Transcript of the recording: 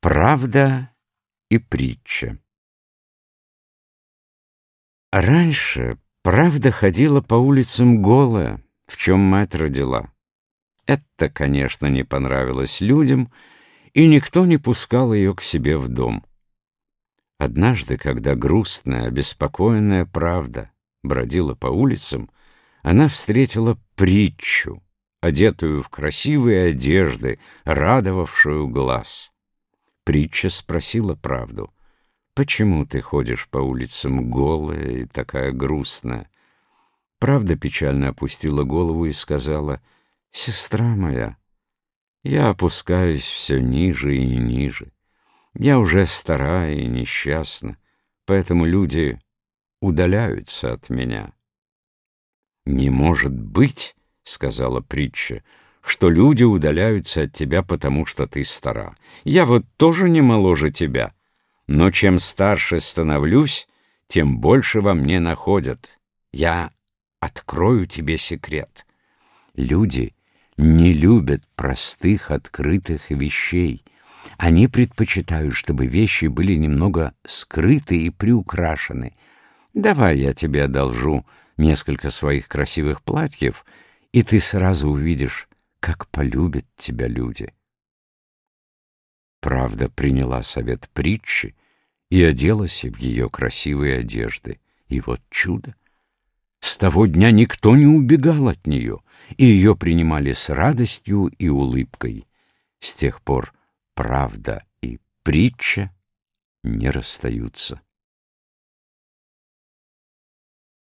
Правда и притча Раньше правда ходила по улицам голая, в чем мать родила. Это, конечно, не понравилось людям, и никто не пускал ее к себе в дом. Однажды, когда грустная, обеспокоенная правда бродила по улицам, она встретила притчу, одетую в красивые одежды, радовавшую глаз. Притча спросила правду. «Почему ты ходишь по улицам голая и такая грустная?» Правда печально опустила голову и сказала, «Сестра моя, я опускаюсь все ниже и ниже. Я уже старая и несчастна, поэтому люди удаляются от меня». «Не может быть», — сказала притча, — что люди удаляются от тебя, потому что ты стара. Я вот тоже не моложе тебя, но чем старше становлюсь, тем больше во мне находят. Я открою тебе секрет. Люди не любят простых открытых вещей. Они предпочитают, чтобы вещи были немного скрыты и приукрашены. Давай я тебе одолжу несколько своих красивых платьев, и ты сразу увидишь, как полюбят тебя люди. Правда приняла совет притчи и оделась в ее красивые одежды. И вот чудо! С того дня никто не убегал от нее, и ее принимали с радостью и улыбкой. С тех пор правда и притча не расстаются.